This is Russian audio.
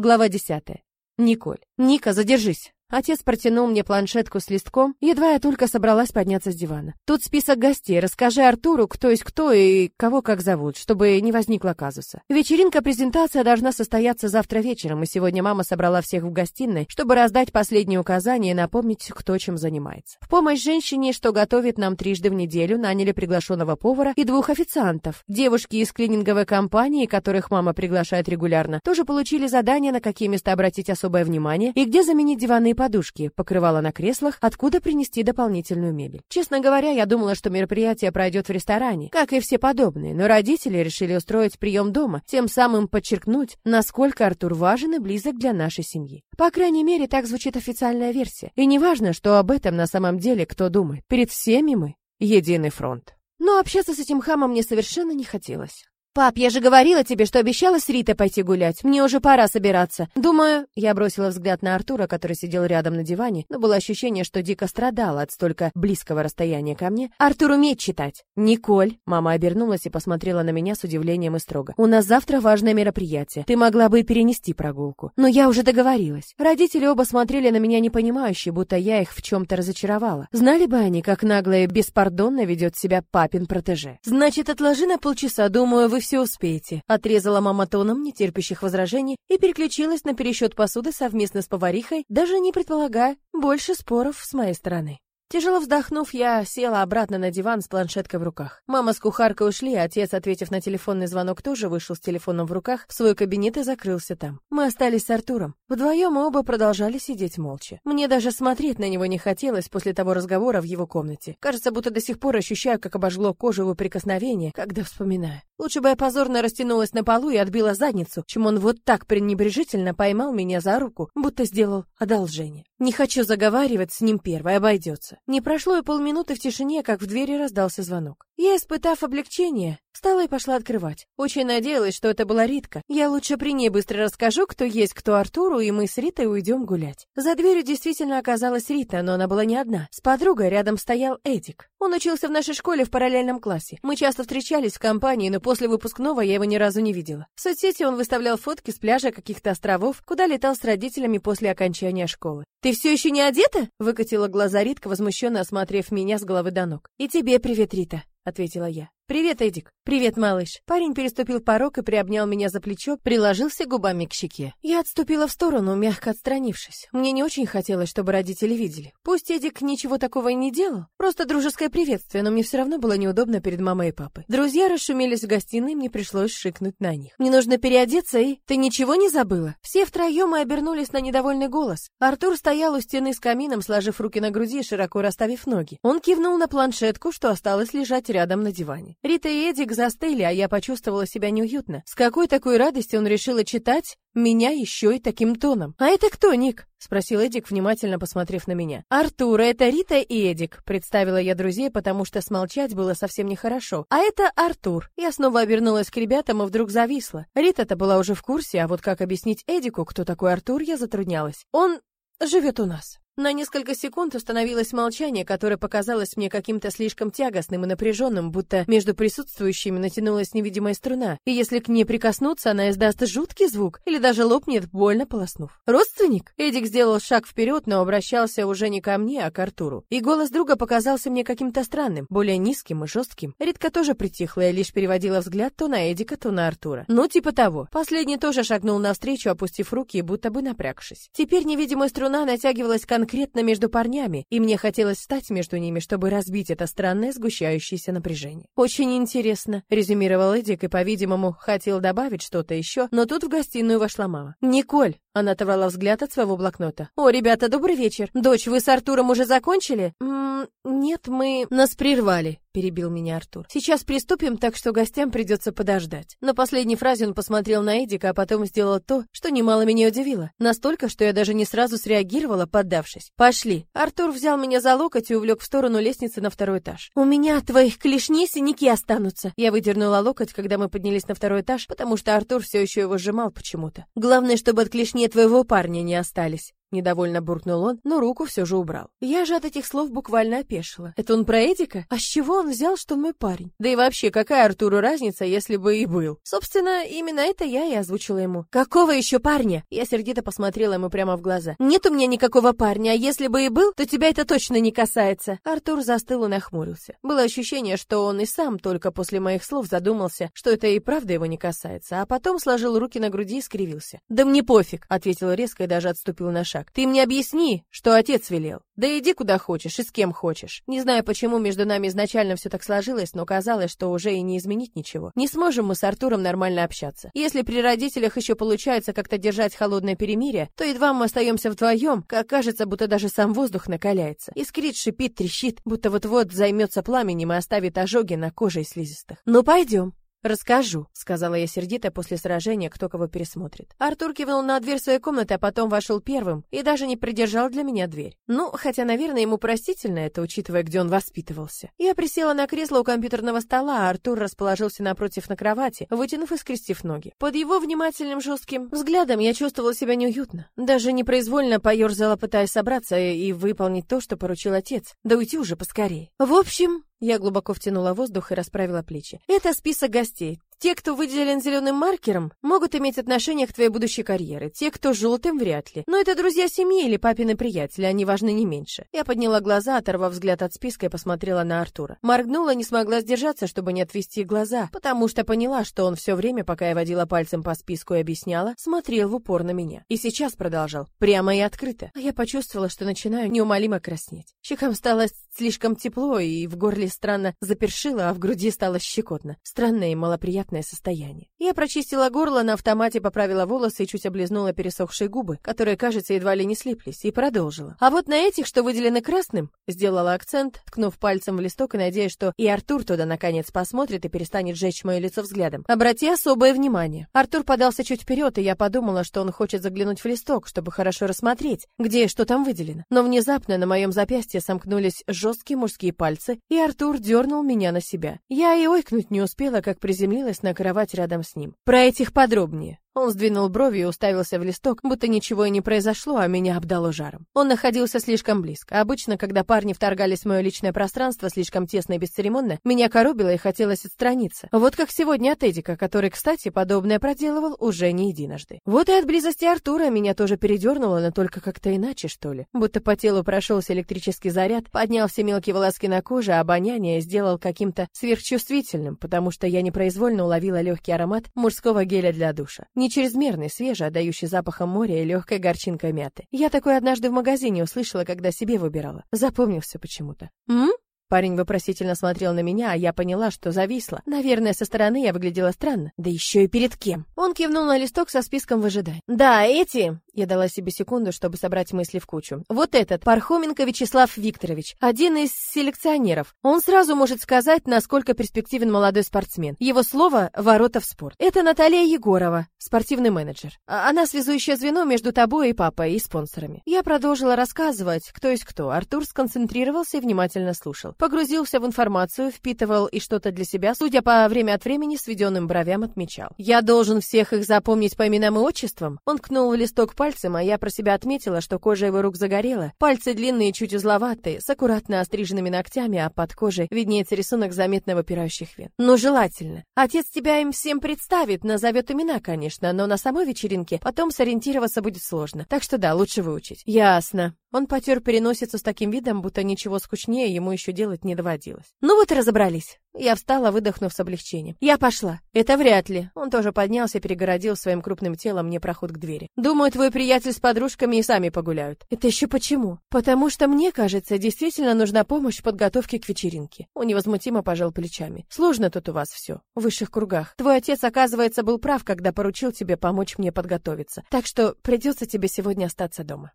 Глава 10. Николь. Ника, задержись. Отец протянул мне планшетку с листком, едва я только собралась подняться с дивана. Тут список гостей. Расскажи Артуру, кто есть кто и кого как зовут, чтобы не возникло казуса. Вечеринка-презентация должна состояться завтра вечером, и сегодня мама собрала всех в гостиной, чтобы раздать последние указания и напомнить, кто чем занимается. В помощь женщине, что готовит нам трижды в неделю, наняли приглашенного повара и двух официантов. Девушки из клининговой компании, которых мама приглашает регулярно, тоже получили задание, на какие места обратить особое внимание и где заменить диваны подушки, покрывала на креслах, откуда принести дополнительную мебель. Честно говоря, я думала, что мероприятие пройдет в ресторане, как и все подобные, но родители решили устроить прием дома, тем самым подчеркнуть, насколько Артур важен и близок для нашей семьи. По крайней мере, так звучит официальная версия. И неважно, что об этом на самом деле кто думает. Перед всеми мы единый фронт. Но общаться с этим хамом мне совершенно не хотелось. «Пап, я же говорила тебе, что обещала с Ритой пойти гулять. Мне уже пора собираться. Думаю...» Я бросила взгляд на Артура, который сидел рядом на диване, но было ощущение, что дико страдала от столько близкого расстояния ко мне. «Артур умеет читать». «Николь...» Мама обернулась и посмотрела на меня с удивлением и строго. «У нас завтра важное мероприятие. Ты могла бы и перенести прогулку». «Но я уже договорилась». Родители оба смотрели на меня непонимающе, будто я их в чем-то разочаровала. Знали бы они, как нагло и беспардонно ведет себя папин протеже. «Значит, отложи на полчаса. Думаю, вы все успеете», — отрезала мама тоном, не терпящих возражений, и переключилась на пересчет посуды совместно с поварихой, даже не предполагая больше споров с моей стороны. Тяжело вздохнув, я села обратно на диван с планшеткой в руках. Мама с кухаркой ушли, а отец, ответив на телефонный звонок, тоже вышел с телефоном в руках в свой кабинет и закрылся там. Мы остались с Артуром. Вдвоем мы оба продолжали сидеть молча. Мне даже смотреть на него не хотелось после того разговора в его комнате. Кажется, будто до сих пор ощущаю, как обожгло кожу его прикосновение, когда вспоминаю. Лучше бы я позорно растянулась на полу и отбила задницу, чем он вот так пренебрежительно поймал меня за руку, будто сделал одолжение. Не хочу заговаривать с ним первой, обойдется. Не прошло и полминуты в тишине, как в двери раздался звонок. Я, испытав облегчение, встала и пошла открывать. Очень надеялась, что это была Ритка. Я лучше при ней быстро расскажу, кто есть кто Артуру, и мы с Ритой уйдем гулять. За дверью действительно оказалась Рита, но она была не одна. С подругой рядом стоял Эдик. Он учился в нашей школе в параллельном классе. Мы часто встречались в компании, но после выпускного я его ни разу не видела. В соцсети он выставлял фотки с пляжа каких-то островов, куда летал с родителями после окончания школы. «Ты все еще не одета?» — выкатила глаза Ритка, возмущенно осмотрев меня с головы до ног. «И тебе привет, Рита», — ответила я. «Привет, Эдик». «Привет, малыш». Парень переступил порог и приобнял меня за плечо, приложился губами к щеке. Я отступила в сторону, мягко отстранившись. Мне не очень хотелось, чтобы родители видели. Пусть Эдик ничего такого и не делал, просто дружеское приветствие, но мне все равно было неудобно перед мамой и папой. Друзья расшумелись в гостиной, мне пришлось шикнуть на них. «Мне нужно переодеться и...» «Ты ничего не забыла?» Все втроем и обернулись на недовольный голос. Артур стоял у стены с камином, сложив руки на груди и широко расставив ноги. Он кивнул на планшетку, что осталось лежать рядом на диване. Рита и Эдик застыли, а я почувствовала себя неуютно. С какой такой радостью он решил читать меня еще и таким тоном. «А это кто, Ник?» — спросил Эдик, внимательно посмотрев на меня. «Артур, это Рита и Эдик», — представила я друзей, потому что смолчать было совсем нехорошо. «А это Артур». Я снова обернулась к ребятам и вдруг зависла. Рита-то была уже в курсе, а вот как объяснить Эдику, кто такой Артур, я затруднялась. «Он живет у нас». На несколько секунд установилось молчание, которое показалось мне каким-то слишком тягостным и напряженным, будто между присутствующими натянулась невидимая струна, и если к ней прикоснуться, она издаст жуткий звук или даже лопнет, больно полоснув. «Родственник?» Эдик сделал шаг вперед, но обращался уже не ко мне, а к Артуру. И голос друга показался мне каким-то странным, более низким и жестким. Ритка тоже притихла и лишь переводила взгляд то на Эдика, то на Артура. Ну, типа того. Последний тоже шагнул навстречу, опустив руки, будто бы напрягшись. Теперь невидимая струна натягивалась конкретно конкретно между парнями, и мне хотелось стать между ними, чтобы разбить это странное сгущающееся напряжение. «Очень интересно», — резюмировал Эдик и, по-видимому, хотел добавить что-то еще, но тут в гостиную вошла мама. «Николь!» — она оторвала взгляд от своего блокнота. «О, ребята, добрый вечер! Дочь, вы с Артуром уже закончили?» «М «Нет, мы...» «Нас прервали», перебил меня Артур. Сейчас приступим, так что гостям придется подождать. На последней фразе он посмотрел на Эдика, а потом сделал то, что немало меня удивило. Настолько, что я даже не сразу среагировала, поддавшись. Пошли. Артур взял меня за локоть и увлек в сторону лестницы на второй этаж. У меня от твоих клешней синяки останутся. Я выдернула локоть, когда мы поднялись на второй этаж, потому что Артур все еще его сжимал почему-то. Главное, чтобы от клешней твоего парня не остались. Недовольно буркнул он, но руку все же убрал. Я же от этих слов буквально опешила. Это он про Эдика? А с чего он взял, что мой парень? Да и вообще, какая Артуру разница, если бы и был? Собственно, именно это я и озвучила ему. Какого еще парня? Я сердито посмотрела ему прямо в глаза. Нет у меня никакого парня, а если бы и был, то тебя это точно не касается. Артур застыл и нахмурился. Было ощущение, что он и сам только после моих слов задумался, что это и правда его не касается, а потом сложил руки на груди и скривился. Да мне пофиг, ответил резко и даже отступил на шаг шаг. Ты мне объясни, что отец велел. Да иди куда хочешь и с кем хочешь. Не знаю, почему между нами изначально все так сложилось, но казалось, что уже и не изменить ничего. Не сможем мы с Артуром нормально общаться. Если при родителях еще получается как-то держать холодное перемирие, то едва мы остаемся вдвоем, как кажется, будто даже сам воздух накаляется. Искрит, шипит, трещит, будто вот-вот займется пламенем и оставит ожоги на коже и слизистых. Ну пойдем. «Расскажу», — сказала я сердито после сражения, кто кого пересмотрит. Артур кивнул на дверь своей комнаты, а потом вошел первым и даже не придержал для меня дверь. Ну, хотя, наверное, ему простительно это, учитывая, где он воспитывался. Я присела на кресло у компьютерного стола, а Артур расположился напротив на кровати, вытянув и скрестив ноги. Под его внимательным жестким взглядом я чувствовала себя неуютно. Даже непроизвольно поерзала, пытаясь собраться и выполнить то, что поручил отец. Да уйти уже поскорее. В общем, я глубоко втянула воздух и расправила плечи. Это список гостей. Те, кто выделен зеленым маркером, могут иметь отношение к твоей будущей карьере. Те, кто желтым, вряд ли. Но это друзья семьи или папины приятели, они важны не меньше. Я подняла глаза, оторвав взгляд от списка и посмотрела на Артура. Моргнула, не смогла сдержаться, чтобы не отвести глаза, потому что поняла, что он все время, пока я водила пальцем по списку и объясняла, смотрел в упор на меня. И сейчас продолжал, прямо и открыто. А я почувствовала, что начинаю неумолимо краснеть. Щекам стало слишком тепло, и в горле странно запершило, а в груди стало щекотно. Странное и малоприятное неприятное состояние. Я прочистила горло, на автомате поправила волосы и чуть облизнула пересохшие губы, которые, кажется, едва ли не слиплись, и продолжила. А вот на этих, что выделены красным, сделала акцент, ткнув пальцем в листок и надеясь, что и Артур туда наконец посмотрит и перестанет жечь мое лицо взглядом. Обрати особое внимание. Артур подался чуть вперед, и я подумала, что он хочет заглянуть в листок, чтобы хорошо рассмотреть, где и что там выделено. Но внезапно на моем запястье сомкнулись жесткие мужские пальцы, и Артур дернул меня на себя. Я и ойкнуть не успела, как приземлилась на кровать рядом с ним. Про этих подробнее. Он сдвинул брови и уставился в листок, будто ничего и не произошло, а меня обдало жаром. Он находился слишком близко. Обычно, когда парни вторгались в мое личное пространство слишком тесно и бесцеремонно, меня коробило и хотелось отстраниться. Вот как сегодня от Эдика, который, кстати, подобное проделывал уже не единожды. Вот и от близости Артура меня тоже передернуло, но только как-то иначе, что ли. Будто по телу прошелся электрический заряд, поднял все мелкие волоски на коже, а обоняние сделал каким-то сверхчувствительным, потому что я непроизвольно уловила легкий аромат мужского геля для душа. Не не чрезмерный, свежий, отдающий запахом моря и легкой горчинкой мяты. Я такой однажды в магазине услышала, когда себе выбирала. Запомнился почему-то. «М?» Парень вопросительно смотрел на меня, а я поняла, что зависла. Наверное, со стороны я выглядела странно. Да еще и перед кем. Он кивнул на листок со списком в ожидании. «Да, эти...» Я дала себе секунду, чтобы собрать мысли в кучу. Вот этот, Пархоменко Вячеслав Викторович, один из селекционеров. Он сразу может сказать, насколько перспективен молодой спортсмен. Его слово «ворота в спорт». Это Наталья Егорова, спортивный менеджер. А она связующее звено между тобой и папой, и спонсорами. Я продолжила рассказывать, кто есть кто. Артур сконцентрировался и внимательно слушал. Погрузился в информацию, впитывал и что-то для себя, судя по время от времени сведенным бровям, отмечал. «Я должен всех их запомнить по именам и отчествам?» Он кнул листок пальцем, пальцем, а я про себя отметила, что кожа его рук загорела. Пальцы длинные, чуть узловатые, с аккуратно остриженными ногтями, а под кожей виднеется рисунок заметно выпирающих вен. Ну, желательно. Отец тебя им всем представит, назовет имена, конечно, но на самой вечеринке потом сориентироваться будет сложно. Так что да, лучше выучить. Ясно. Он потер переносицу с таким видом, будто ничего скучнее ему еще делать не доводилось. Ну вот и разобрались. Я встала, выдохнув с облегчением. Я пошла. Это вряд ли. Он тоже поднялся и перегородил своим крупным телом мне проход к двери. Думаю, твой приятель с подружками и сами погуляют. Это еще почему? Потому что мне кажется, действительно нужна помощь в подготовке к вечеринке. Он невозмутимо пожал плечами. Сложно тут у вас все. В высших кругах. Твой отец, оказывается, был прав, когда поручил тебе помочь мне подготовиться. Так что придется тебе сегодня остаться дома.